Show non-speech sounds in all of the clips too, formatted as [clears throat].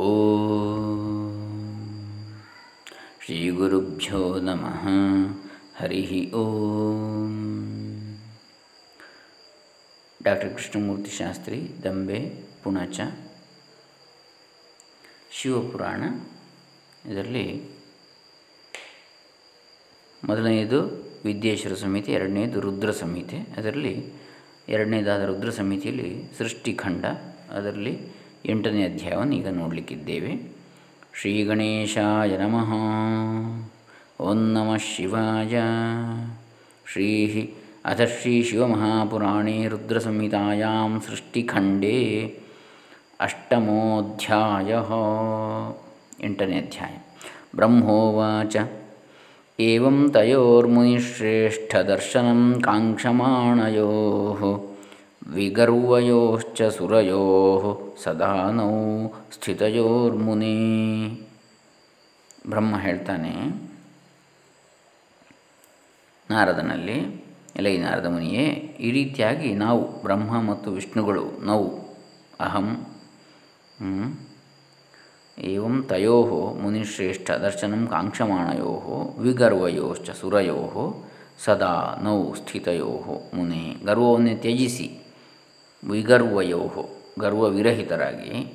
ಓಂ ಶ್ರೀ ಗುರುಭ್ಯೋ ನಮಃ ಹರಿ ಓಂ ಡಾಕ್ಟರ್ ಕೃಷ್ಣಮೂರ್ತಿ ಶಾಸ್ತ್ರಿ ದಂಬೆ ಪುಣಚ ಶಿವಪುರಾಣ ಇದರಲ್ಲಿ ಮೊದಲನೆಯದು ವಿದ್ಯೇಶ್ವರ ಸಮಿತಿ ಎರಡನೇದು ರುದ್ರ ಸಂಹಿತೆ ಅದರಲ್ಲಿ ಎರಡನೇದಾದ ರುದ್ರ ಸಂಹಿತೆಯಲ್ಲಿ ಸೃಷ್ಟಿಖಂಡ, ಅದರಲ್ಲಿ ಎಂಟನೇ ಅಧ್ಯಾಯವನ್ನು ಈಗ ನೋಡಲಿಕ್ಕಿದ್ದೇವೆ. ಶ್ರೀ ಗಣೇಶಾಯ ನಮಃ. ಓಂ ನಮಃ ಶಿವಾಯ. ಶ್ರೀ ಅಥ ಶ್ರೀ ಶಿವಮಹಾಪುರಾಣೇ ರುದ್ರಸಂಹಿತಾಯಾಂ ಸೃಷ್ಟಿಖಂಡೇ ಅಷ್ಟಮೋಧ್ಯಾಯ. ಎಂಟನೇ ಅಧ್ಯಾಯ. ಬ್ರಹ್ಮೋವಾಚ. ಏವಂ ತಯೋರ್ಮುನಿಶ್ರೇಷ್ಠದರ್ಶನಂ ಕಾಂಕ್ಷಮಾಣಯೋ. ವಿಗರ್ವಯೋಶ್ಚ ಸುರಯೋ ಸದಾನೋ ಸ್ಥಿತಯೋರ್ಮುನಿ. ಬ್ರಹ್ಮ ಹೇಳ್ತಾನೆ, ನಾರದನಲ್ಲಿ, ಎಲೈ ನಾರದ ಮುನಿಯೇ, ಈ ರೀತಿಯಾಗಿ ನಾವು ಬ್ರಹ್ಮ ಮತ್ತು ವಿಷ್ಣುಗಳು, ನಾವು ಅಹಂ ಏವಂ ತಯೋ ಮುನಿಶ್ರೇಷ್ಠ ದರ್ಶನ ಕಾಂಕ್ಷಮಾಣಯೋ ವಿಗರ್ವಯೋಶ್ಚ ಸುರಯೋ ಸದಾ ನೌ ಸ್ಥಿತಯೋ ಮುನಿ. ಗರ್ವವನ್ನೇ ತ್ಯಜಿಸಿ. ವಿಗರ್ವಯೋ, ಗರ್ವವಿರಹಿತರಾಗಿ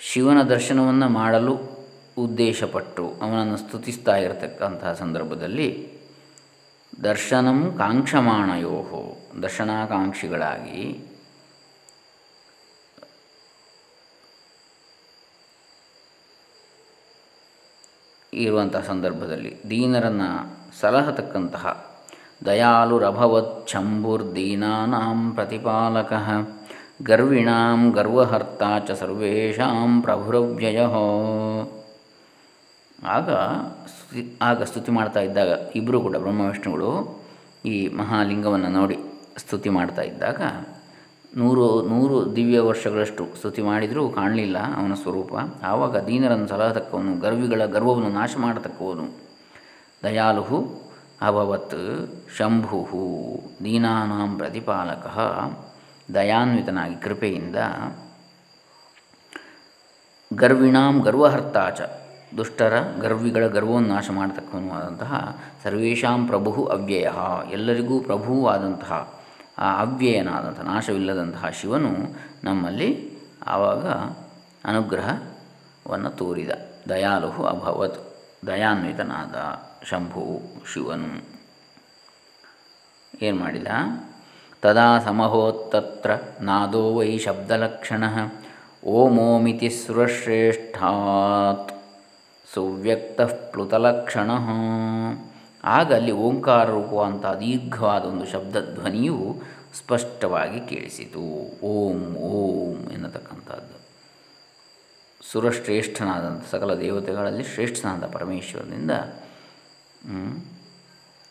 ಶಿವನ ದರ್ಶನವನ್ನು ಮಾಡಲು ಉದ್ದೇಶಪಟ್ಟು ಅವನನ್ನು ಸ್ತುತಿಸ್ತಾ ಇರತಕ್ಕಂತಹ ಸಂದರ್ಭದಲ್ಲಿ ದರ್ಶನಂ ಕಾಂಕ್ಷಮಾಣಯೋ, ದರ್ಶನಾಕಾಂಕ್ಷಿಗಳಾಗಿ ಇರುವಂತಹ ಸಂದರ್ಭದಲ್ಲಿ ದೀನರನ್ನು ಸಲಹತಕ್ಕಂತಹ ದಯಾಲುರಭವತ್ ದೀನಾನಾಂ ಪ್ರತಿಪಾಲಕ, ಗರ್ವಿಣಾಂ ಗರ್ವಹರ್ತ ಚ ಸರ್ವೇಷಾಂ ಪ್ರಭುರವ್ಯಯ. ಆಗ ಆಗ ಸ್ತುತಿ ಮಾಡ್ತಾ ಇದ್ದಾಗ ಇಬ್ಬರು ಕೂಡ ಬ್ರಹ್ಮ ವಿಷ್ಣುಗಳು ಈ ಮಹಾಲಿಂಗವನ್ನು ನೋಡಿ ಸ್ತುತಿ ಮಾಡ್ತಾ ಇದ್ದಾಗ, ನೂರು ನೂರು ದಿವ್ಯ ವರ್ಷಗಳಷ್ಟು ಸ್ತುತಿ ಮಾಡಿದರೂ ಕಾಣಲಿಲ್ಲ ಅವನ ಸ್ವರೂಪ. ಆವಾಗ ದೀನರನ್ನು ಸಲಹತಕ್ಕವನು, ಗರ್ವಿಗಳ ಗರ್ವವನ್ನು ನಾಶ ಮಾಡತಕ್ಕವನು. ದಯಾಲು ಅಭವತ್ ಶಂಭು ದೀನಾನಾಂ ಪ್ರತಿಪಾಲಕ ದಯಾನ್ವಿತನಾಗಿ ಕೃಪೆಯಿಂದ ಗರ್ವಿಣಾಂ ಗರ್ವಹರ್ತಾಚ ದುಷ್ಟರ ಗರ್ವಿಗಳ ಗರ್ವವನ್ನು ನಾಶ ಆದಂತಹ ಸರ್ವೇಷಾಂ ಪ್ರಭು ಅವ್ಯಯ। ಎಲ್ಲರಿಗೂ ಪ್ರಭುವಾದಂತಹ, ಆ ಅವ್ಯಯನಾದಂಥ, ನಾಶವಿಲ್ಲದಂತಹ ಶಿವನು ನಮ್ಮಲ್ಲಿ ಆವಾಗ ಅನುಗ್ರಹವನ್ನು ತೋರಿದ। ದಯಾಲು ಅಭವತ್, ದಯಾನ್ವಿತನಾದ। ಶಂಭು, ಶಿವನು. ಏನು ಮಾಡಿದ? ತದಾ ಸಮಹೋತ್ತತ್ರ ನಾದೋ ವೈ ಶಬ್ದಲಕ್ಷಣ. ಓಮೋಮಿತಿ ಸುರಶ್ರೇಷ್ಠಾತ್. ಸುವ್ಯಕ್ತ ಪ್ಲುತಲಕ್ಷಣ. ಆಗ ಅಲ್ಲಿ ಓಂಕಾರ ರೂಪವಂಥ ದೀರ್ಘವಾದ ಒಂದು ಶಬ್ದಧ್ವನಿಯು ಸ್ಪಷ್ಟವಾಗಿ ಕೇಳಿಸಿತು. ಓಂ ಓಂ ಎನ್ನತಕ್ಕಂಥದ್ದು. ಸುರಶ್ರೇಷ್ಠನಾದಂಥ ಸಕಲ ದೇವತೆಗಳಲ್ಲಿ ಶ್ರೇಷ್ಠನಾದ ಪರಮೇಶ್ವರನಿಂದ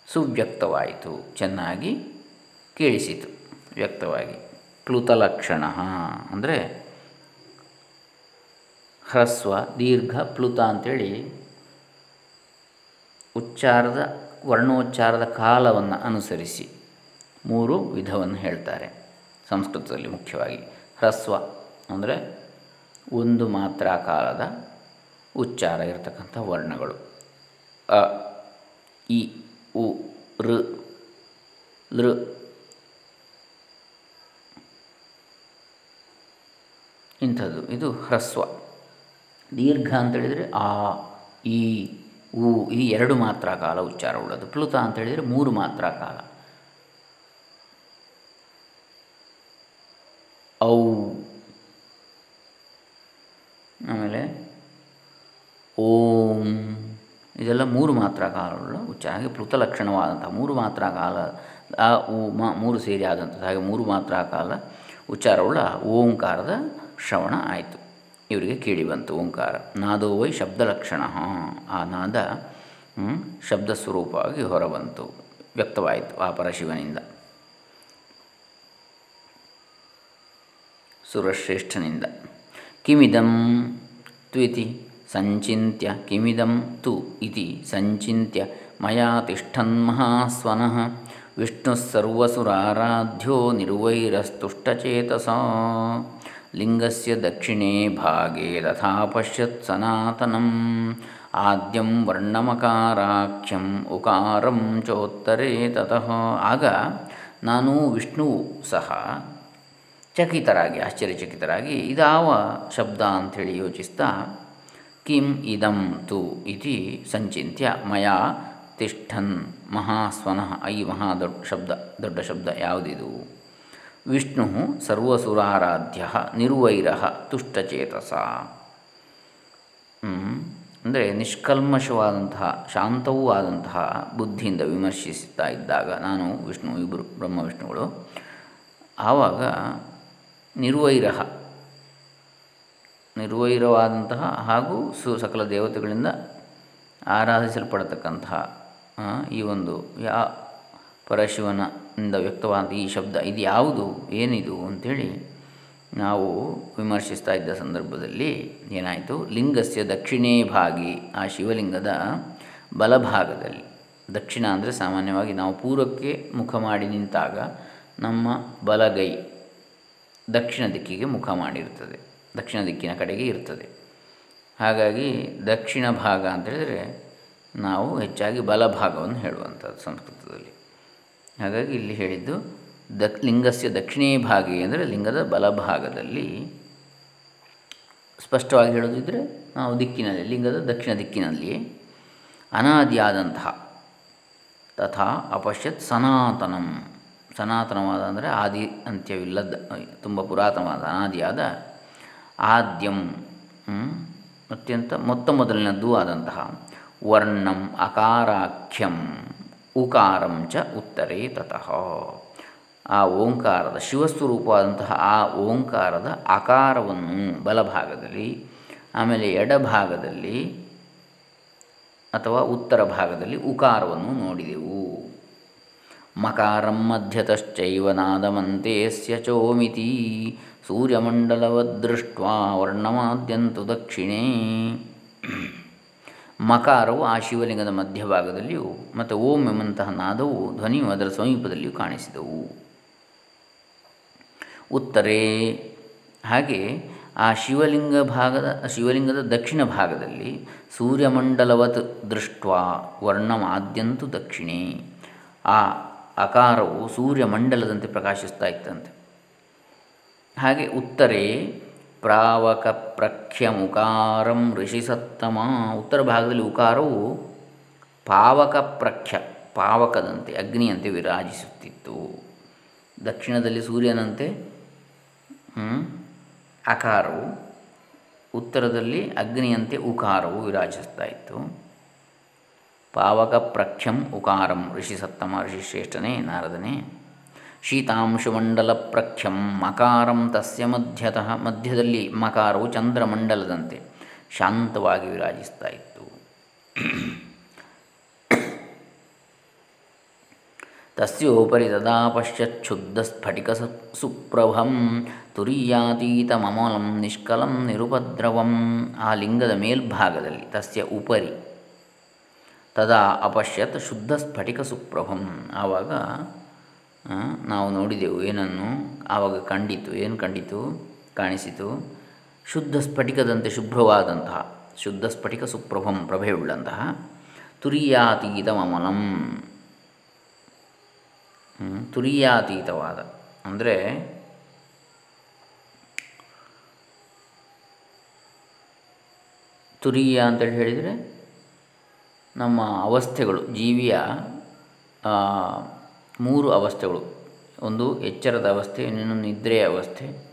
ಸುವ್ಯಕ್ತವಾಯಿತು, ಚೆನ್ನಾಗಿ ಕೇಳಿಸಿತು. ವ್ಯಕ್ತವಾಗಿ. ಪ್ಲುತಲಕ್ಷಣ ಅಂದರೆ ಹ್ರಸ್ವ, ದೀರ್ಘ, ಪ್ಲುತ ಅಂಥೇಳಿ ಉಚ್ಚಾರದ, ವರ್ಣೋಚ್ಚಾರದ ಕಾಲವನ್ನು ಅನುಸರಿಸಿ ಮೂರು ವಿಧವನ್ನು ಹೇಳ್ತಾರೆ ಸಂಸ್ಕೃತದಲ್ಲಿ ಮುಖ್ಯವಾಗಿ. ಹ್ರಸ್ವ, ಅಂದರೆ ಒಂದು ಮಾತ್ರ ಕಾಲದ ಉಚ್ಚಾರ ಇರತಕ್ಕಂಥ ವರ್ಣಗಳು. ಅ ಇ ಉ ಋ ಲೃ. ಇಂಥದ್ದು. ಇದು ಹ್ರಸ್ವ. ದೀರ್ಘ ಅಂತೇಳಿದರೆ ಆ, ಈ, ಉ, ಈ ಎರಡು ಮಾತ್ರ ಕಾಲ ಉಚ್ಚಾರ ಉಳ್ಳದು ಪ್ಲುತ ಅಂತೇಳಿದರೆ ಮೂರು ಮಾತ್ರ ಕಾಲ. ಔ. ಆಮೇಲೆ ಓಂ. ಇದೆಲ್ಲ ಮೂರು ಮಾತ್ರ ಕಾಲವುಳ್ಳ ಉಚ್ಚಾರ ಹಾಗೆ ಪ್ಲುತ ಲಕ್ಷಣವಾದಂಥ ಮೂರು ಮಾತ್ರ ಕಾಲ, ಆ ಉ, ಮ, ಮೂರು ಸೇರಿ ಆದಂಥದ್ದು. ಹಾಗೆ ಮೂರು ಮಾತ್ರ ಕಾಲ ಉಚ್ಚಾರವುಳ್ಳ ಓಂಕಾರದ ಶ್ರವಣ ಆಯಿತು. ಇವರಿಗೆ ಕೇಳಿ ಬಂತು ಓಂಕಾರ. ನಾದೋ ವೈ ಶಬ್ದಲಕ್ಷಣ. ಆ ನಾದ ಶಬ್ದ ಸ್ವರೂಪವಾಗಿ ಹೊರಬಂತು. ವ್ಯಕ್ತವಾಯಿತು ಆ ಪರಶಿವನಿಂದ. ಸುರಶ್ರೇಷ್ಠನಿಂದ. ಕಿಮಿದಂ ತ್ವಿತಿ ಸಂಚಿತ್ಯ, ಕಿಮಿದಂ ತು ಇತಿ ಸಂಚಿತ್ಯ ಮಯಾ ತಿಷ್ಠನ್ಮಹಾಸ್ವನಃ ವಿಷ್ಣುಸ್ಸರ್ವಸುರಾರಾಧ್ಯ ನಿರ್ವೈರಸ್ತುಷ್ಟಚೇತಸ ಲಿಂಗಸ್ಯ ದಕ್ಷಿಣೇ ಭಾಗೆ ತಥಾ ಪಶ್ಯತ್ ಸನಾತನಂ ಆದ್ಯಂ ವರ್ಣಮಕಾರಾಖ್ಯಂ ಉಕಾರಂ ಚೋತ್ತರೇ ತತಃ ಆಗ ನಾನು ವಿಷ್ಣುವು ಸಹ ಚಕಿತರಾಗಿ ಆಶ್ಚರ್ಯಚಕಿತರಾಗಿ ಇದಾವ ಶಬ್ದ ಅಂಥೇಳಿ ಯೋಚಿಸ್ತಾ, ಕಿಂ ಇದಂ ತು ಇತಿ ಸಂಚಿತ್ಯ, ಮಯಾ ತಿಷ್ಠನ್ ಮಹಾಸ್ವನಃ ಐ ಮಹಾ ದೊಡ್ಡ ಶಬ್ದ ದೊಡ್ಡ ಶಬ್ದ ಯಾವುದಿದು? ವಿಷ್ಣು ಸರ್ವಸುರಾರಾಧ್ಯ ನಿರ್ವೈರ ತುಷ್ಟಚೇತಸ. ಅಂದರೆ ನಿಷ್ಕಲ್ಮಶವಾದಂತಹ, ಶಾಂತವೂ ಆದಂತಹ ಬುದ್ಧಿಯಿಂದ ವಿಮರ್ಶಿಸುತ್ತಾ ಇದ್ದಾಗ ನಾನು, ವಿಷ್ಣು ಇಬ್ಬರು ಬ್ರಹ್ಮ ವಿಷ್ಣುಗಳು ಆವಾಗ ನಿರ್ವೈರ, ನಿರ್ವೈರವಾದಂತಹ ಹಾಗೂ ಸು, ಸಕಲ ದೇವತೆಗಳಿಂದ ಆರಾಧಿಸಲ್ಪಡತಕ್ಕಂತಹ ಈ ಒಂದು ಯಾ ಪರಶಿವನಿಂದ ವ್ಯಕ್ತವಾದ ಈ ಶಬ್ದ ಇದು ಯಾವುದು ಏನಿದು ಅಂಥೇಳಿ ನಾವು ವಿಮರ್ಶಿಸ್ತಾ ಇದ್ದ ಸಂದರ್ಭದಲ್ಲಿ ಏನಾಯಿತು? ಲಿಂಗಸ್ಯ ದಕ್ಷಿಣೇ ಭಾಗಿ, ಆ ಶಿವಲಿಂಗದ ಬಲಭಾಗದಲ್ಲಿ. ದಕ್ಷಿಣ ಅಂದರೆ ಸಾಮಾನ್ಯವಾಗಿ ನಾವು ಪೂರ್ವಕ್ಕೆ ಮುಖ ಮಾಡಿ ನಿಂತಾಗ ನಮ್ಮ ಬಲಗೈ ದಕ್ಷಿಣ ದಿಕ್ಕಿಗೆ ಮುಖ ಮಾಡಿರ್ತದೆ. ದಕ್ಷಿಣ ದಿಕ್ಕಿನ ಕಡೆಗೆ ಇರ್ತದೆ. ಹಾಗಾಗಿ ದಕ್ಷಿಣ ಭಾಗ ಅಂತ ಹೇಳಿದರೆ ನಾವು ಹೆಚ್ಚಾಗಿ ಬಲಭಾಗವನ್ನು ಹೇಳುವಂಥದ್ದು ಸಂಸ್ಕೃತದಲ್ಲಿ. ಹಾಗಾಗಿ ಇಲ್ಲಿ ಹೇಳಿದ್ದು ದಕ್ ಲಿಂಗಸ್ಯ ದಕ್ಷಿಣೇ ಭಾಗಿ ಅಂದರೆ ಲಿಂಗದ ಬಲಭಾಗದಲ್ಲಿ ಸ್ಪಷ್ಟವಾಗಿ ಹೇಳೋದಿದ್ದರೆ ನಾವು ದಿಕ್ಕಿನಲ್ಲಿ, ಲಿಂಗದ ದಕ್ಷಿಣ ದಿಕ್ಕಿನಲ್ಲಿಯೇ ಅನಾದಿಯಾದಂತಹ ತಥಾ ಅಪಶ್ಯತ್ ಸನಾತನಂ. ಸನಾತನವಾದ ಅಂದರೆ ಆದಿ ಅಂತ್ಯವಿಲ್ಲದ, ತುಂಬ ಪುರಾತನವಾದ, ಅನಾದಿಯಾದ ಆದ್ಯಂ ಅತ್ಯಂತ ಮೊತ್ತ ಮೊದಲಿನದ್ದು ಆದಂತಹ ವರ್ಣಂ ಅಕಾರಾಖ್ಯಂ, ಉಕಾರಂ ಚ ಉತ್ತರೇ ತತಃ. ಆ ಓಂಕಾರದ ಶಿವಸ್ವರೂಪವಾದಂತಹ ಆ ಓಂಕಾರದ ಆಕಾರವನ್ನು ಬಲಭಾಗದಲ್ಲಿ, ಆಮೇಲೆ ಎಡಭಾಗದಲ್ಲಿ ಅಥವಾ ಉತ್ತರ ಭಾಗದಲ್ಲಿ ಉಕಾರವನ್ನು ನೋಡಿದೆವು. ಮಕಾರಂ ಮಧ್ಯತಶ್ಚೈವ ನಾದಮಂತೇಸ್ಯ ಚೋಮಿತಿ ಸೂರ್ಯಮಂಡಲವದೃಷ್ಟ ವರ್ಣಮಾದ್ಯಂತು ದಕ್ಷಿಣೇ. ಮಕಾರವು ಆ ಶಿವಲಿಂಗದ ಮಧ್ಯಭಾಗದಲ್ಲಿಯೂ ಮತ್ತು ಓಂ ಎಂಬಂತಹ ನಾದವು ಧ್ವನಿಯು ಅದರ ಸಮೀಪದಲ್ಲಿಯೂ ಕಾಣಿಸಿದವು. ಉತ್ತರೇ, ಹಾಗೆ ಆ ಶಿವಲಿಂಗ ಭಾಗದ, ಶಿವಲಿಂಗದ ದಕ್ಷಿಣ ಭಾಗದಲ್ಲಿ ಸೂರ್ಯಮಂಡಲವತ್ ದೃಷ್ಟ ವರ್ಣಮಾದ್ಯಂತು ದಕ್ಷಿಣೆ. ಆ ಅಕಾರವು ಸೂರ್ಯಮಂಡಲದಂತೆ ಪ್ರಕಾಶಿಸ್ತಾ ಇತ್ತಂತೆ. ಹಾಗೆ ಉತ್ತರೇ ಪ್ರಾವಕ ಪ್ರಖ್ಯ ಮುಕಾರಂ ಋಷಿಸತ್ತಮ ಉತ್ತರ ಭಾಗದಲ್ಲಿ ಉಕಾರವು ಪಾವಕ ಪ್ರಖ್ಯ ಪಾವಕದಂತೆ, ಅಗ್ನಿಯಂತೆ ವಿರಾಜಿಸುತ್ತಿತ್ತು. ದಕ್ಷಿಣದಲ್ಲಿ ಸೂರ್ಯನಂತೆ ಅಕಾರವು ಉತ್ತರದಲ್ಲಿ ಅಗ್ನಿಯಂತೆ ಉಕಾರವು ವಿರಾಜಿಸ್ತಾ ಇತ್ತು. ಪಾವಕ ಪ್ರಖ್ಯಂ ಉಕಾರಂ ಋಷಿ ಋಷಿಸತ್ತಮ ಋಷಿಶ್ರೇಷ್ಠನೇ ನಾರದನೇ. ಶೀತಾಂಶುಮಂಡಲ ಪ್ರಖ್ಯಂ ಮಕಾರಂ ತಸ್ಯ ಮಧ್ಯತಃ. ಮಧ್ಯದಲ್ಲಿ ಮಕಾರವು ಚಂದ್ರಮಂಡಲದಂತೆ ಶಾಂತವಾಗಿ ವಿರಾಜಿಸ್ತಾ ಇತ್ತು. ತಸ್ಯೋಪರಿ ತದಾ ಸ್ಫಟಿಕ ಸುಪ್ರಭಂ ತುರೀಯಾತೀತಮಮಲಂ ನಿಷ್ಕಲಂ ನಿರುಪದ್ರವಂ. ಆ ಲಿಂಗದ ಮೇಲ್ಭಾಗದಲ್ಲಿ ತಸ್ಯ ಉಪರಿ ತದಾ ಅಪಶ್ಯತ್ ಶುದ್ಧ ಸ್ಫಟಿಕ ಸುಪ್ರಭಂ ಆವಾಗ ನಾವು ನೋಡಿದೆವು ಏನನ್ನು, ಆವಾಗ ಕಂಡಿತು, ಏನು ಕಂಡಿತು, ಕಾಣಿಸಿತು. ಶುದ್ಧ ಸ್ಫಟಿಕದಂತೆ ಶುಭ್ರವಾದಂತಹ, ಶುದ್ಧ ಸ್ಫಟಿಕ ಸುಪ್ರಭಂ ಪ್ರಭೆಯುಳ್ಳಂತಹ ತುರಿಯಾತೀತ ಮಮಲಂ ತುರಿಯಾತೀತವಾದ, ಅಂದರೆ ತುರಿಯ ಅಂತೇಳಿ ಹೇಳಿದರೆ ನಮ್ಮ ಅವಸ್ಥೆಗಳು, ಜೀವಿಯ ಮೂರು ಅವಸ್ಥೆಗಳು. ಒಂದು ಎಚ್ಚರದ ಅವಸ್ಥೆ, ಇನ್ನೊಂದು ನಿದ್ರೆಯ ಅವಸ್ಥೆ.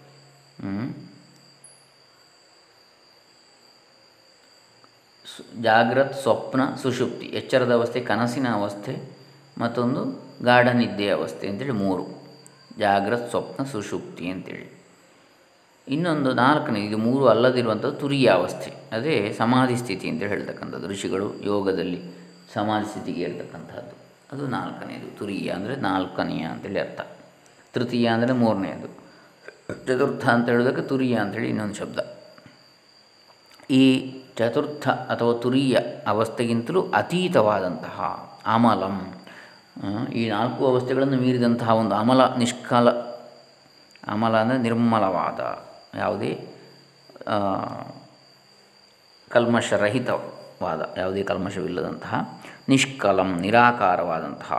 ಜಾಗ್ರತ್, ಸ್ವಪ್ನ, ಸುಷುಪ್ತಿ. ಎಚ್ಚರದ ಅವಸ್ಥೆ, ಕನಸಿನ ಅವಸ್ಥೆ, ಮತ್ತೊಂದು ಗಾಢ ನಿದ್ದೆಯ ಅವಸ್ಥೆ ಅಂತೇಳಿ ಮೂರು. ಜಾಗ್ರತ್, ಸ್ವಪ್ನ, ಸುಷುಪ್ತಿ ಅಂತೇಳಿ. ಇನ್ನೊಂದು ನಾಲ್ಕನೇ, ಇದು ಮೂರು ಅಲ್ಲದಿರುವಂಥದ್ದು ತುರಿಯ ಅವಸ್ಥೆ. ಅದೇ ಸಮಾಧಿ ಸ್ಥಿತಿ ಅಂತೇಳಿ ಹೇಳ್ತಕ್ಕಂಥದ್ದು ಋಷಿಗಳು ಯೋಗದಲ್ಲಿ ಸಮಾಧಿ ಸ್ಥಿತಿಗೆ ಹೇಳ್ತಕ್ಕಂಥದ್ದು ಅದು ನಾಲ್ಕನೆಯದು. ತುರಿಯ ಅಂದರೆ ನಾಲ್ಕನೆಯ ಅಂತೇಳಿ ಅರ್ಥ. ತೃತೀಯ ಅಂದರೆ ಮೂರನೆಯದು. ಚತುರ್ಥ ಅಂತ ಹೇಳೋದಕ್ಕೆ ತುರಿಯ ಅಂಥೇಳಿ ಇನ್ನೊಂದು ಶಬ್ದ. ಈ ಚತುರ್ಥ ಅಥವಾ ತುರಿಯ ಅವಸ್ಥೆಗಿಂತಲೂ ಅತೀತವಾದಂತಹ ಅಮಲಂ ಈ ನಾಲ್ಕು ಅವಸ್ಥೆಗಳನ್ನು ಮೀರಿದಂತಹ ಒಂದು ಅಮಲ, ನಿಷ್ಕಲ, ಅಮಲ ಅಂದರೆ ನಿರ್ಮಲವಾದ, ಯಾವುದೇ ಕಲ್ಮಶರಹಿತವಾದ ಯಾವುದೇ ಕಲ್ಮಶವಿಲ್ಲದಂತಹ ನಿಷ್ಕಲಂ, ನಿರಾಕಾರವಾದಂತಹ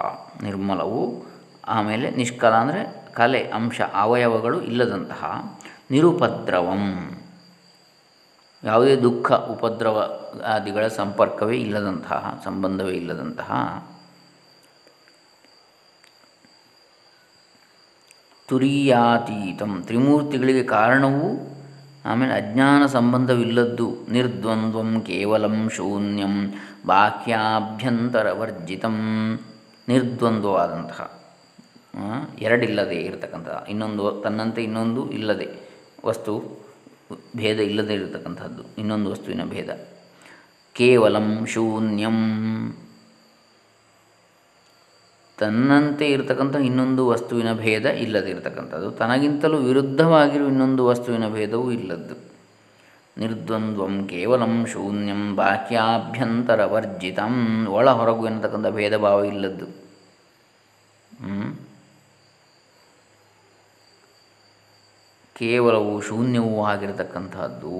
ನಿರ್ಮಲವು, ಆಮೇಲೆ ನಿಷ್ಕಲ ಅಂದರೆ ಕಲೆ, ಅಂಶ, ಅವಯವಗಳು ಇಲ್ಲದಂತಹ ನಿರುಪದ್ರವಂ. ಯಾವುದೇ ದುಃಖ ಉಪದ್ರವ ಆದಿಗಳ ಸಂಪರ್ಕವೇ ಇಲ್ಲದಂತಹ, ಸಂಬಂಧವೇ ಇಲ್ಲದಂತಹ. ತುರಿಯಾತೀತಂ, ತ್ರಿಮೂರ್ತಿಗಳಿಗೆ ಕಾರಣವೂ ಆಮೇಲೆ ಅಜ್ಞಾನ ಸಂಬಂಧವಿಲ್ಲದ್ದು ನಿರ್ದ್ವಂದ್ವಂ ಕೇವಲಂ ಶೂನ್ಯಂ ಬಾಹ್ಯಾಭ್ಯಂತರವರ್ಜಿತಂ. ನಿರ್ದ್ವಂದ್ವವಾದಂತಹ ಎರಡಿಲ್ಲದೆ ಇರತಕ್ಕಂತಹ, ಇನ್ನೊಂದು ತನ್ನಂತೆ ಇನ್ನೊಂದು ಇಲ್ಲದೆ ವಸ್ತು, ಭೇದ ಇಲ್ಲದೆ ಇರತಕ್ಕಂಥದ್ದು, ಇನ್ನೊಂದು ವಸ್ತುವಿನ ಭೇದ. ಕೇವಲಂ ಶೂನ್ಯಂ. ತನ್ನಂತೆ ಇರತಕ್ಕಂಥ ಇನ್ನೊಂದು ವಸ್ತುವಿನ ಭೇದ ಇಲ್ಲದಿರತಕ್ಕಂಥದ್ದು ತನಗಿಂತಲೂ ವಿರುದ್ಧವಾಗಿರುವ ಇನ್ನೊಂದು ವಸ್ತುವಿನ ಭೇದವೂ ಇಲ್ಲದ್ದು. ನಿರ್ದ್ವಂದ್ವಂ ಕೇವಲಂ ಶೂನ್ಯಂ ಬಾಹ್ಯಾಭ್ಯಂತರ ವರ್ಜಿತಂ ಒಳ ಹೊರಗು ಎನ್ನತಕ್ಕಂಥ ಭೇದ ಭಾವ ಇಲ್ಲದ್ದು ಕೇವಲವು ಶೂನ್ಯವೂ ಆಗಿರತಕ್ಕಂಥದ್ದು.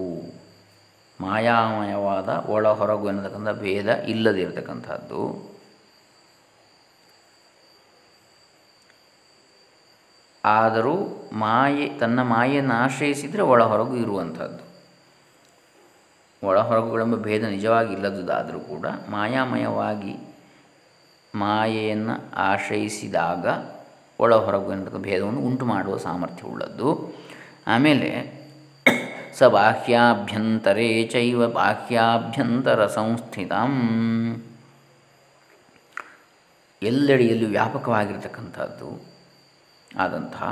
ಮಾಯಾಮಯವಾದ ಒಳ ಹೊರಗು ಎನ್ನತಕ್ಕಂಥ ಭೇದ ಇಲ್ಲದಿರತಕ್ಕಂಥದ್ದು ಆದರೂ ಮಾಯೆ ತನ್ನ ಮಾಯೆಯನ್ನು ಆಶ್ರಯಿಸಿದರೆ ಒಳ ಹೊರಗು ಇರುವಂಥದ್ದು. ಒಳ ಹೊರಗುಗಳೆಂಬ ಭೇದ ನಿಜವಾಗಿ ಇಲ್ಲದುದಾದರೂ ಕೂಡ ಮಾಯಾಮಯವಾಗಿ ಮಾಯೆಯನ್ನು ಆಶ್ರಯಿಸಿದಾಗ ಒಳ ಹೊರಗು ಭೇದವನ್ನು ಉಂಟು ಮಾಡುವ ಸಾಮರ್ಥ್ಯವುಳ್ಳದ್ದು ಆಮೇಲೆ ಸ ಬಾಹ್ಯಾಭ್ಯಂತರೇ ಚೈವ ಬಾಹ್ಯಾಭ್ಯಂತರ ಸಂಸ್ಥಿತ. ಎಲ್ಲೆಡೆಯಲ್ಲೂ ವ್ಯಾಪಕವಾಗಿರ್ತಕ್ಕಂಥದ್ದು. ಆದಂತಹ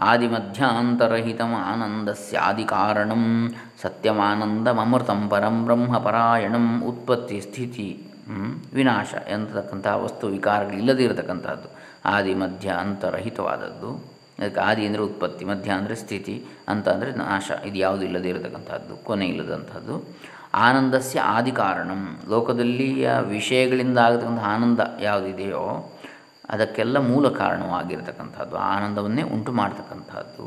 ಆದಿಮಧ್ಯಾಂತರಹಿತಂ ಆನಂದಸ್ಯಾದಿ ಕಾರಣಂ ಸತ್ಯಮಾನಂದಮೃತಂ ಪರಂ ಬ್ರಹ್ಮಪರಾಯಣಂ ಉತ್ಪತ್ತಿ ಸ್ಥಿತಿ ವಿನಾಶ ಎಂತಕ್ಕಂತಹ ವಸ್ತು ವಿಕಾರಗಳು ಇಲ್ಲದೇ ಇರತಕ್ಕಂಥದ್ದು. ಆದಿ ಮಧ್ಯ ಅಂತರಹಿತವಾದದ್ದು ಅದಕ್ಕೆ ಆದಿ ಅಂದರೆ ಉತ್ಪತ್ತಿ, ಮಧ್ಯ ಅಂದರೆ ಸ್ಥಿತಿ, ಅಂತ ಅಂದರೆ ನಾಶ. ಇದು ಯಾವುದು ಇಲ್ಲದೇ ಇರತಕ್ಕಂಥದ್ದು, ಕೊನೆ ಇಲ್ಲದಂಥದ್ದು. ಆನಂದಸ್ಯ ಆದಿ ಕಾರಣಂ ಲೋಕದಲ್ಲಿಯ ವಿಷಯಗಳಿಂದ ಆಗತಕ್ಕಂಥ ಆನಂದ ಯಾವುದಿದೆಯೋ ಅದಕ್ಕೆಲ್ಲ ಮೂಲ ಕಾರಣವಾಗಿರ್ತಕ್ಕಂಥದ್ದು, ಆನಂದವನ್ನೇ ಉಂಟು ಮಾಡ್ತಕ್ಕಂಥದ್ದು.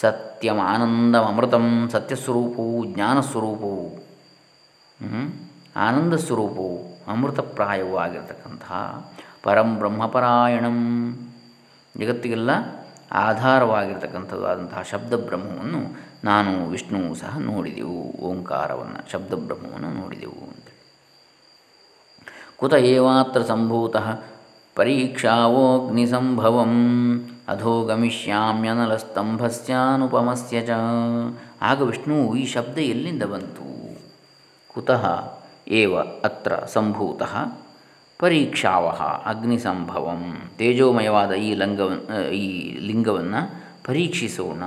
ಸತ್ಯಂ ಆನಂದ ಅಮೃತಂ ಸತ್ಯಸ್ವರೂಪವು ಜ್ಞಾನಸ್ವರೂಪವು ಆನಂದ ಸ್ವರೂಪವು ಅಮೃತಪ್ರಾಯವೂ ಆಗಿರ್ತಕ್ಕಂತಹ ಪರಂ ಬ್ರಹ್ಮಪರಾಯಣಂ. ಜಗತ್ತಿಗೆಲ್ಲ ಆಧಾರವಾಗಿರ್ತಕ್ಕಂಥದ್ದು ಆದಂತಹ ಶಬ್ದ ಬ್ರಹ್ಮವನ್ನು ನಾನು ವಿಷ್ಣುವು ಸಹ ನೋಡಿದೆವು, ಓಂಕಾರವನ್ನು ಶಬ್ದ ಬ್ರಹ್ಮವನ್ನು ನೋಡಿದೆವು ಅಂತೇಳಿ. ಕುತ ಏವಾತ್ರ ಸಂಭೂತಃ ಪರೀಕ್ಷಾವೋಗ್ನಿಸಂಭವಂ ಅಧೋಗಮಿಷ್ಯಾಮ್ಯನಲಸ್ತಂಭಸ್ಯಾನುಪಮಸ್ಯ ಚ ಆಗ ವಿಷ್ಣು ಈ ಶಬ್ದ ಎಲ್ಲಿಂದ ಬಂತು? ಕುತಃ ಏವ ಅತ್ರ ಸಂಭೂತಃ ಪರೀಕ್ಷಾವಹ ಅಗ್ನಿಸಂಭವಂ। ತೇಜೋಮಯವಾದ ಈ ಲಂಗ ಈ ಲಿಂಗವನ್ನು ಪರೀಕ್ಷಿಸೋಣ।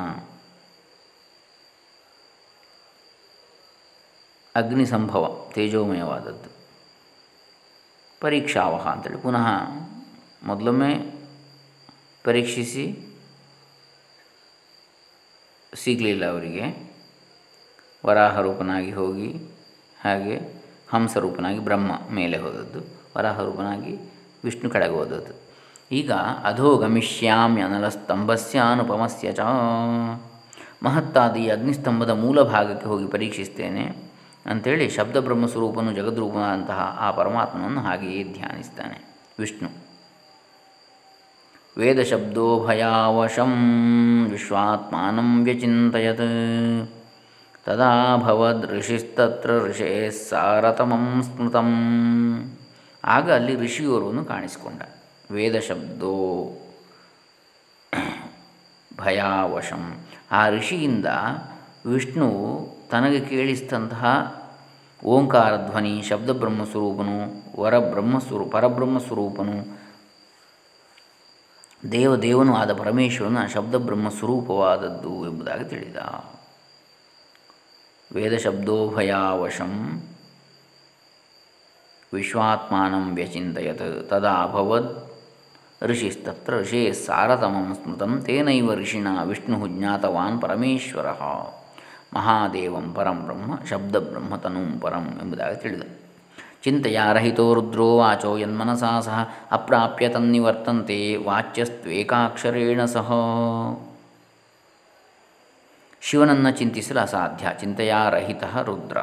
ಅಗ್ನಿಸಂಭವ, ತೇಜೋಮಯವಾದದ್ದು। ಪರೀಕ್ಷಾವಹ ಅಂತೇಳಿ ಪುನಃ ಮೊದಲೊಮ್ಮೆ ಪರೀಕ್ಷಿಸಿ ಸಿಗಲಿಲ್ಲ ಅವರಿಗೆ. ವರಾಹ ರೂಪನಾಗಿ ಹೋಗಿ ಹಾಗೆ ಹಂಸರೂಪನಾಗಿ ಬ್ರಹ್ಮ ಮೇಲೆ ಹೋದದ್ದು. ವರಾಹರೂಪನಾಗಿ ವಿಷ್ಣು ಕಡೆಗೆ ಹೋದದ್ದು. ಈಗ ಅಧೋ ಗಮಿಷ್ಯಾಮಿ ಅನಲ ಸ್ತಂಭಸ್ಯ ಅನುಪಮಸ್ಯ ಚ. ಮಹತ್ತಾದ ಈ ಅಗ್ನಿಸ್ತಂಭದ ಮೂಲ ಭಾಗಕ್ಕೆ ಹೋಗಿ ಪರೀಕ್ಷಿಸ್ತೇನೆ ಅಂಥೇಳಿ ಶಬ್ದ ಬ್ರಹ್ಮಸ್ವರೂಪನು ಜಗದ್ರೂಪನಾದಂತಹ ಆ ಪರಮಾತ್ಮನನ್ನು ಹಾಗೆಯೇ ಧ್ಯಾನಿಸ್ತಾನೆ ವಿಷ್ಣು. ವೇದಶಬ್ದೋ ಭಯಾವಶಂ ವಿಶ್ವಾತ್ಮಾನಂ ವ್ಯಚಿಂತಯತ್ ತದಾ ಋಷಿಸ್ತತ್ರ ಋಷೇ ಸಾರತಮಂ ಸ್ಮೃತಂ ಆಗ ಅಲ್ಲಿ ಋಷಿಯೋರ್ವನು ಕಾಣಿಸಿಕೊಂಡ ವೇದಶಬ್ದೋ ಭಯಾವಶಂ ಆ ಋಷಿಯಿಂದ ವಿಷ್ಣು ತನಗೆ ಕೇಳಿಸಿದಂತಹ ಓಂಕಾರ ಧ್ವನಿ ಶಬ್ದ ಬ್ರಹ್ಮಸ್ವರೂಪನು ವರ ಬ್ರಹ್ಮಸ್ವರೂ ದೇವನು ಆದ ಪರಮೇಶ್ವರನ ಶಬ್ದ ಬ್ರಹ್ಮಸ್ವರೂಪವಾದದ್ದು ಎಂಬುದಾಗಿ ತಿಳಿದ. ವೇದಶಬ್ದೋಭಯಾವಶಂ ವಿಶ್ವಾತ್ಮಾನಂ ವ್ಯಚಿಂತಯತ್ ತದಾಭವದ್ ಋಷಿಸ್ತತ್ರ ಋಷೇ ಸಾರತಮಂ ಸ್ಮೃತಂ ತೇನೈವ ಋಷಿಣ ವಿಷ್ಣು ಜ್ಞಾತವಾನ್ ಪರಮೇಶ್ವರ. ಮಹಾದೇವಂ ಪರಂ ಬ್ರಹ್ಮ ಶಬ್ದ ಬ್ರಹ್ಮತನುಂ ಪರಂ ಎಂಬುದಾಗಿ ತಿಳಿದ. ಚಿಂತೆಯ ರಹಿತೋ ರುದ್ರೋ ವಾಚೋ ಯನ್ಮನಸಾ ಸಹ ಅಪ್ರಾಪ್ಯ ತನ್ನಿವರ್ತಂತೆ ವಾಚ್ಯಸ್ತ್ವೇಕಾಕ್ಷರೇಣ ಸಹ. ಶಿವನನ್ನು ಚಿಂತಿಸಲು ಅಸಾಧ್ಯ. ಚಿಂತೆಯಾರಹಿತ ರುದ್ರ.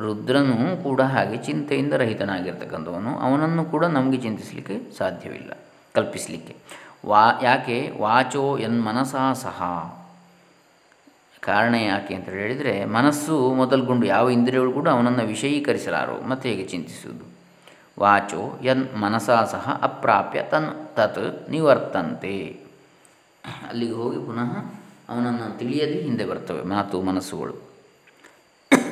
ರುದ್ರನು ಕೂಡ ಹಾಗೆ ಚಿಂತೆಯಿಂದ ರಹಿತನಾಗಿರ್ತಕ್ಕಂಥವನು. ಅವನನ್ನು ಕೂಡ ನಮಗೆ ಚಿಂತಿಸಲಿಕ್ಕೆ ಸಾಧ್ಯವಿಲ್ಲ. ಕಲ್ಪಿಸಲಿಕ್ಕೆ. ವಾ, ಯಾಕೆ? ವಾಚೋ ಯನ್ಮನಸಾ ಸಹ. ಕಾರಣ ಯಾಕೆ ಅಂತ ಹೇಳಿದರೆ ಮನಸ್ಸು ಮೊದಲುಗೊಂಡು ಯಾವ ಇಂದ್ರಿಯಗಳು ಕೂಡ ಅವನನ್ನು ವಿಷಯೀಕರಿಸಲಾರು. ಮತ್ತು ಹೇಗೆ ಚಿಂತಿಸುವುದು? ವಾಚೋ ಯನ್ ಮನಸಾ ಸಹ ಅಪ್ರಾಪ್ಯ ತನ್ ತತ್ ನಿವರ್ತಂತೆ. ಅಲ್ಲಿಗೆ ಹೋಗಿ ಪುನಃ ಅವನನ್ನು ತಿಳಿಯದೆ ಹಿಂದೆ ಬರ್ತವೆ ಮಾತು ಮನಸ್ಸುಗಳು.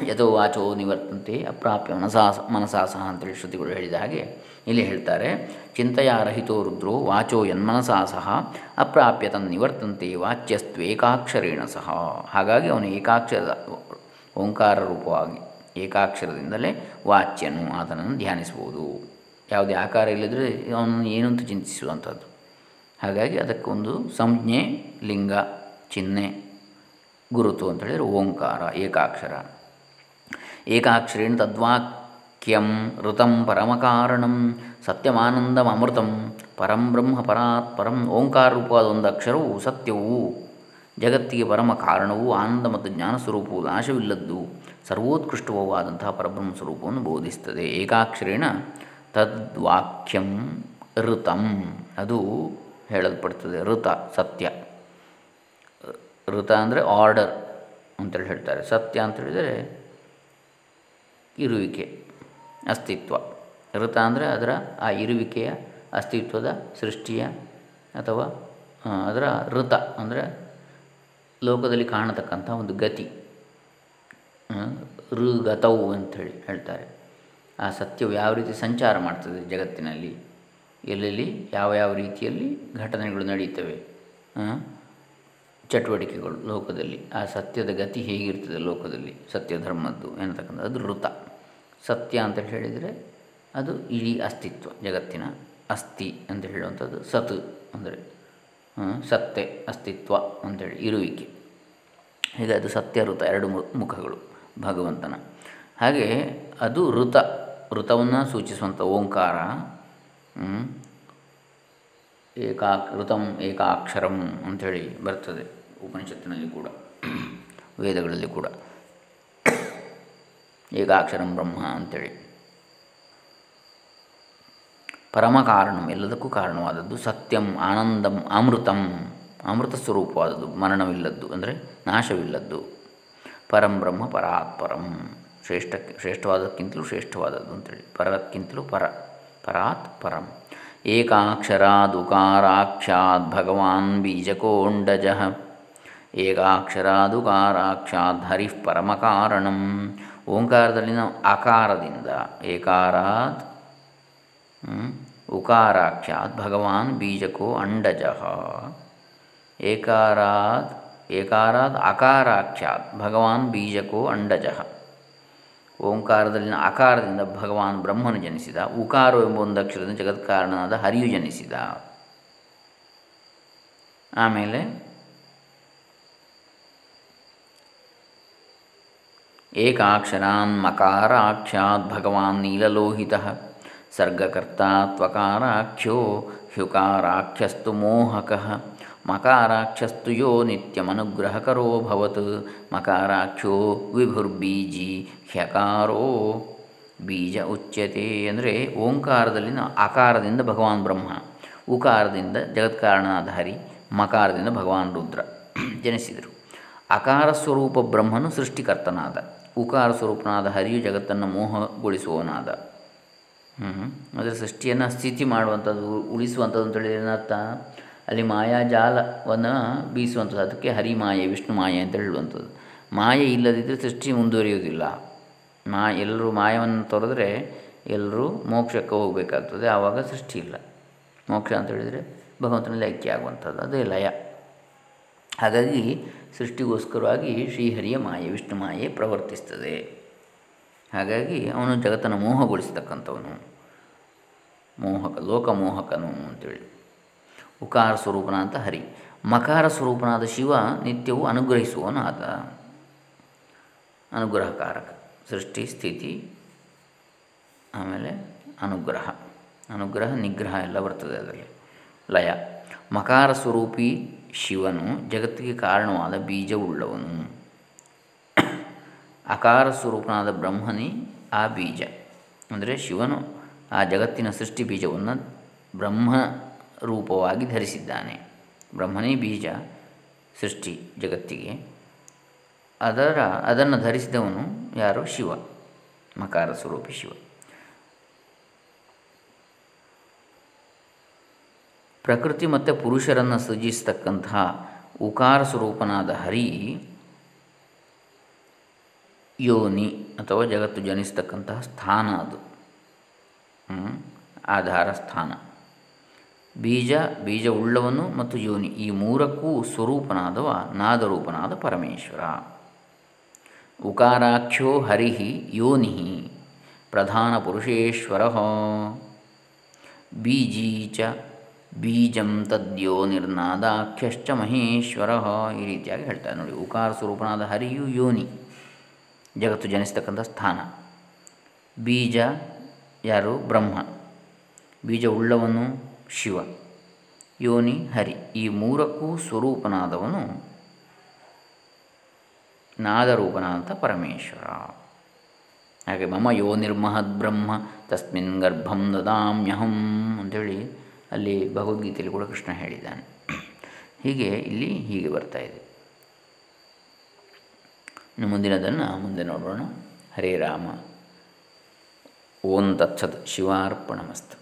ಯಥೋ ವಾಚೋ ನಿವರ್ತಂತೆ ಅಪ್ರಾಪ್ಯ ಮನಸಾಸ ಮನಸಾ ಸಹ ಅಂತೇಳಿ ಶ್ರುತಿಗಳು ಹೇಳಿದ ಹಾಗೆ ಇಲ್ಲಿ ಹೇಳ್ತಾರೆ, ಚಿಂತೆಯ ರಹಿತೋ ರುದ್ರೋ ವಾಚೋ ಯನ್ಮನಸಾ ಸಹ ಅಪ್ರಾಪ್ಯ ತನ್ನ ನಿವರ್ತಂತೆ ವಾಚ್ಯಸ್ತ್ವೇಕಾಕ್ಷರೇಣ ಸಹ. ಹಾಗಾಗಿ ಅವನು ಏಕಾಕ್ಷರದ ಓಂಕಾರ ರೂಪವಾಗಿ ಏಕಾಕ್ಷರದಿಂದಲೇ ವಾಚ್ಯನು ಆತನನ್ನು ಧ್ಯಾನಿಸ್ಬೋದು ಯಾವುದೇ ಆಕಾರ ಇಲ್ಲದ್ರೆ ಅವನು ಅಂತ ಚಿಂತಿಸುವಂಥದ್ದು. ಹಾಗಾಗಿ ಅದಕ್ಕೊಂದು ಸಂಜ್ಞೆ, ಲಿಂಗ, ಚಿಹ್ನೆ, ಗುರುತು ಅಂತೇಳಿದರೆ ಓಂಕಾರ, ಏಕಾಕ್ಷರ. ಏಕಾಕ್ಷರೇಣ ತದ್ವಾಕ್ಯಂ ಋತಂ ಪರಮಕಾರಣಂ ಅಮೃತಂ ಪರಂ ಬ್ರಹ್ಮ ಪರಾತ್ ಪರಂ ಓಂಕಾರ ರೂಪವಾದ ಒಂದು ಅಕ್ಷರವು ಸತ್ಯವು ಜಗತ್ತಿಗೆ ಪರಮ ಕಾರಣವು ಆನಂದ ಮತ್ತು ಜ್ಞಾನ ಸ್ವರೂಪವು ನಾಶವಿಲ್ಲದ್ದು ಸರ್ವೋತ್ಕೃಷ್ಟವೂ ಆದಂತಹ ಪರಬ್ರಹ್ಮ ಸ್ವರೂಪವನ್ನು ಬೋಧಿಸ್ತದೆ ಏಕಾಕ್ಷರೇಣ ತದ್ವಾಕ್ಯಂ ಋತಂ. ಅದು ಹೇಳಲ್ಪಡ್ತದೆ. ಋತ, ಸತ್ಯ. ಋತ ಅಂದರೆ ಆರ್ಡರ್ ಅಂತೇಳಿ ಹೇಳ್ತಾರೆ. ಸತ್ಯ ಅಂತ ಹೇಳಿದರೆ ಇರುವಿಕೆ, ಅಸ್ತಿತ್ವ. ಋತ ಅಂದರೆ ಅದರ ಆ ಇರುವಿಕೆಯ ಅಸ್ತಿತ್ವದ ಸೃಷ್ಟಿಯ ಅಥವಾ ಅದರ ಋತ ಅಂದರೆ ಲೋಕದಲ್ಲಿ ಕಾಣತಕ್ಕಂಥ ಒಂದು ಗತಿ. ಋಗತವು ಅಂಥೇಳಿ ಹೇಳ್ತಾರೆ. ಆ ಸತ್ಯವು ಯಾವ ರೀತಿ ಸಂಚಾರ ಮಾಡ್ತದೆ ಜಗತ್ತಿನಲ್ಲಿ? ಎಲ್ಲೆಲ್ಲಿ? ಯಾವ ಯಾವ ರೀತಿಯಲ್ಲಿ ಘಟನೆಗಳು ನಡೆಯುತ್ತವೆ ಚಟುವಟಿಕೆಗಳು ಲೋಕದಲ್ಲಿ. ಆ ಸತ್ಯದ ಗತಿ ಹೇಗಿರ್ತದೆ ಲೋಕದಲ್ಲಿ? ಸತ್ಯ ಧರ್ಮದ್ದು ಎನ್ನತಕ್ಕಂಥದ್ದು ಋತ. ಸತ್ಯ ಅಂತ ಹೇಳಿದರೆ ಅದು ಇಡೀ ಅಸ್ತಿತ್ವ, ಜಗತ್ತಿನ ಅಸ್ಥಿ ಅಂತ ಹೇಳುವಂಥದ್ದು. ಸತ್ ಅಂದರೆ ಸತ್ಯ, ಅಸ್ತಿತ್ವ ಅಂತೇಳಿ ಇರುವಿಕೆ. ಹೀಗೆ ಅದು ಸತ್ಯ, ಋತ ಎರಡು ಮುಖಗಳು, ಭಗವಂತನ. ಹಾಗೆ ಅದು ಋತ, ಋತವನ್ನು ಸೂಚಿಸುವಂಥ ಓಂಕಾರ ಏಕಾ, ಋತಂ ಏಕಾಕ್ಷರಂ ಅಂಥೇಳಿ ಬರ್ತದೆ ಉಪನಿಷತ್ತಿನಲ್ಲಿ ಕೂಡ, [clears throat] ವೇದಗಳಲ್ಲಿ ಕೂಡ. ಏಕಾಕ್ಷರಂ ಬ್ರಹ್ಮ ಅಂಥೇಳಿ ಪರಮ ಕಾರಣಂ, ಎಲ್ಲದಕ್ಕೂ ಕಾರಣವಾದದ್ದು ಸತ್ಯಂ, ಆನಂದಂ, ಅಮೃತಂ. ಅಮೃತ ಸ್ವರೂಪವಾದದ್ದು, ಮರಣವಿಲ್ಲದ್ದು ಅಂದರೆ ನಾಶವಿಲ್ಲದ್ದು. ಪರಂ ಬ್ರಹ್ಮ ಪರಾತ್ಪರಂ. ಶ್ರೇಷ್ಠ, ಶ್ರೇಷ್ಠವಾದಕ್ಕಿಂತಲೂ ಶ್ರೇಷ್ಠವಾದದ್ದು ಅಂತೇಳಿ. ಪರಕ್ಕಿಂತಲೂ ಪರ ಪರಾತ್ ಪರಂ ಏಕಾಕ್ಷರಾದುಕಾರಾಕ್ಷಾತ್ ಭಗವಾನ್ ಬೀಜಕೋಂಡಜ. ಏಕಾಕ್ಷರಾದುಕಾರಾಕ್ಷಾತ್ ಹರಿಃ ಪರಮಕಾರಣಂ. ಓಂಕಾರದಲ್ಲಿನ ಆಕಾರದಿಂದ ಏಕಾರಾತ್ ಉಕಾರಾಕ್ಷಾತ್ ಭಗವಾನ್ ಬೀಜಕೋ ಅಂಡಜ. ಏಕಾರಾತ್ ಏಕಾರಾತ್ ಅಕಾರಾಕ್ಷಾತ್ ಭಗವಾನ್ ಬೀಜಕೋ ಅಂಡಜ. ಓಂಕಾರದಲ್ಲಿನ ಆಕಾರದಿಂದ ಭಗವಾನ್ ಬ್ರಹ್ಮನು ಜನಿಸಿದ, ಉಕಾರೋ ಎಂಬ ಒಂದು ಅಕ್ಷರದಿಂದ ಜಗತ್ಕಾರಣನಾದ ಹರಿಯು ಜನಿಸಿದ. ಆಮೇಲೆ ಏಕಾಕ್ಷರಾನ್ ಮಕಾರಾಕ್ಷಾತ್ ಭಗವಾನ್ ನೀಲಲೋಹಿತ. ಸರ್ಗಕರ್ತಾತ್ವಕಾರಾಖ್ಯೋ ಹ್ಯುಕಾರಾಖ್ಯಸ್ತು ಮೋಹಕ. ಮಕಾರಾಕ್ಷಸ್ತು ಯೋ ನಿತ್ಯಮನುಗ್ರಹಕರೋಭವತ್ ಮಕಾರಾಖ್ಯೋ ವಿಭುರ್ಬೀಜಿ ಹ್ಯಕಾರೋ. ಬೀಜ ಉಚ್ಯತೆ ಅಂದರೆ ಓಂಕಾರದಲ್ಲಿನ ಆಕಾರದಿಂದ ಭಗವಾನ್ ಬ್ರಹ್ಮ. ಉಕಾರದಿಂದ ಜಗತ್ಕಾರಣನಾದ ಹರಿ ಮಕಾರದಿಂದ ಭಗವಾನ್ ರುದ್ರ. [coughs] ಜನಿಸಿದರು. ಅಕಾರ ಸ್ವರೂಪ ಬ್ರಹ್ಮನು ಸೃಷ್ಟಿಕರ್ತನಾದ. ಉಕಾರ ಸ್ವರೂಪನಾದ ಹರಿಯು ಜಗತ್ತನ್ನು ಮೋಹಗೊಳಿಸುವವನಾದ. ಹ್ಞೂ ಅದರ ಸೃಷ್ಟಿಯನ್ನು ಸ್ಥಿತಿ ಮಾಡುವಂಥದ್ದು, ಉಳಿಸುವಂಥದ್ದು ಅಂತೇಳಿ ಏನರ್ಥ? ಅಲ್ಲಿ ಮಾಯಾಜಾಲವನ್ನು ಬೀಸುವಂಥದ್ದು. ಅದಕ್ಕೆ ಹರಿಮಾಯೆ ವಿಷ್ಣು ಮಾಯೆ ಅಂತ ಹೇಳುವಂಥದ್ದು. ಮಾಯೆ ಇಲ್ಲದಿದ್ದರೆ ಸೃಷ್ಟಿ ಮುಂದುವರಿಯುವುದಿಲ್ಲ. ಮಾ, ಎಲ್ಲರೂ ಮಾಯವನ್ನು ತೊರೆದ್ರೆ ಎಲ್ಲರೂ ಮೋಕ್ಷಕ್ಕೆ ಹೋಗಬೇಕಾಗ್ತದೆ. ಆವಾಗ ಸೃಷ್ಟಿ ಇಲ್ಲ. ಮೋಕ್ಷ ಅಂತ ಹೇಳಿದರೆ ಭಗವಂತನಲ್ಲಿ ಐಕ್ಯ ಆಗುವಂಥದ್ದು. ಅದೇ ಲಯ. ಹಾಗಾಗಿ ಸೃಷ್ಟಿಗೋಸ್ಕರವಾಗಿ ಶ್ರೀಹರಿಯ ಮಾಯೆ, ವಿಷ್ಣು ಮಾಯೆ ಪ್ರವರ್ತಿಸ್ತದೆ. ಹಾಗಾಗಿ ಅವನು ಜಗತ್ತನ್ನು ಮೋಹಗೊಳಿಸತಕ್ಕಂಥವನು. ಮೋಹಕ, ಲೋಕಮೋಹಕನು ಅಂತೇಳಿ. ಉಕಾರ ಸ್ವರೂಪನಾದ ಹರಿ. ಮಕಾರ ಸ್ವರೂಪನಾದ ಶಿವ ನಿತ್ಯವೂ ಅನುಗ್ರಹಿಸುವನಾದ ಅನುಗ್ರಹಕಾರಕ. ಸೃಷ್ಟಿ, ಸ್ಥಿತಿ, ಆಮೇಲೆ ಅನುಗ್ರಹ. ಅನುಗ್ರಹ, ನಿಗ್ರಹ ಎಲ್ಲ ಬರ್ತದೆ ಅದರಲ್ಲಿ. ಲಯ. ಮಕಾರ ಸ್ವರೂಪಿ ಶಿವನು ಜಗತ್ತಿಗೆ ಕಾರಣವಾದ ಬೀಜವುಳ್ಳವನು. ಅಕಾರ ಸ್ವರೂಪನಾದ ಬ್ರಹ್ಮನೇ ಆ ಬೀಜ. ಅಂದರೆ ಶಿವನು ಆ ಜಗತ್ತಿನ ಸೃಷ್ಟಿ ಬೀಜವನ್ನು ಬ್ರಹ್ಮ ರೂಪವಾಗಿ ಧರಿಸಿದ್ದಾನೆ. ಬ್ರಹ್ಮನೇ ಬೀಜ ಸೃಷ್ಟಿ ಜಗತ್ತಿಗೆ. ಅದರ, ಅದನ್ನು ಧರಿಸಿದವನು ಯಾರು? ಶಿವ. ಮಕಾರ ಸ್ವರೂಪಿ ಶಿವ. ಪ್ರಕೃತಿ ಮತ್ತು ಪುರುಷರನ್ನು ಸೃಜಿಸ್ತಕ್ಕಂತಹ ಉಕಾರ ಸ್ವರೂಪನಾದ ಹರಿ ಯೋನಿ ಅಥವಾ ಜಗತ್ತು ಜನಿಸ್ತಕ್ಕಂತಹ ಸ್ಥಾನ ಅದು. ಆಧಾರ ಸ್ಥಾನ. ಬೀಜ ಬೀಜ ಉಳ್ಳವನು ಮತ್ತು ಯೋನಿ ಈ ಮೂರಕ್ಕೂ ಸ್ವರೂಪನಾದವ, ನಾದರೂಪನಾದ ಪರಮೇಶ್ವರ. ಉಕಾರಾಖ್ಯೋ ಹರಿ ಯೋನಿ ಪ್ರಧಾನ ಪುರುಷೇಶ್ವರ. ಚ ಬೀಜಂ ತದ್ಯೋ ನಿರ್ನಾದಾಖ್ಯಶ್ಚ ಮಹೇಶ್ವರ ಈ ರೀತಿಯಾಗಿ ಹೇಳ್ತಾರೆ. ನೋಡಿ, ಉಕಾರ ಸ್ವರೂಪನಾದ ಹರಿಯು ಯೋನಿ, ಜಗತ್ತು ಜನಿಸ್ತಕ್ಕಂಥ ಸ್ಥಾನ. ಬೀಜ ಯಾರು? ಬ್ರಹ್ಮ. ಬೀಜ ಉಳ್ಳವನು ಶಿವ, ಯೋನಿ ಹರಿ. ಈ ಮೂರಕ್ಕೂ ಸ್ವರೂಪನಾದವನು ನಾದರೂಪನಾದ ಪರಮೇಶ್ವರ. ಹಾಗೆ ಮಮ ಯೋ ನಿರ್ಮಹದ್ ಬ್ರಹ್ಮ ತಸ್ಮಿನ್ ಗರ್ಭಂ ದದಾಮ್ಯಹಂ ಅಂಥೇಳಿ ಅಲ್ಲಿ ಭಗವದ್ಗೀತೆಯಲ್ಲಿ ಕೂಡ ಕೃಷ್ಣ ಹೇಳಿದ್ದಾನೆ. ಹೀಗೆ ಇಲ್ಲಿ ಹೀಗೆ ಬರ್ತಾ ಇದೆ. ಇನ್ನು ಮುಂದಿನದನ್ನು ಮುಂದೆ ನೋಡೋಣ. ಹರೇ ರಾಮ. ಓಂ ತತ್ಸತ್ ಶಿವಾರ್ಪಣಮಸ್ತು.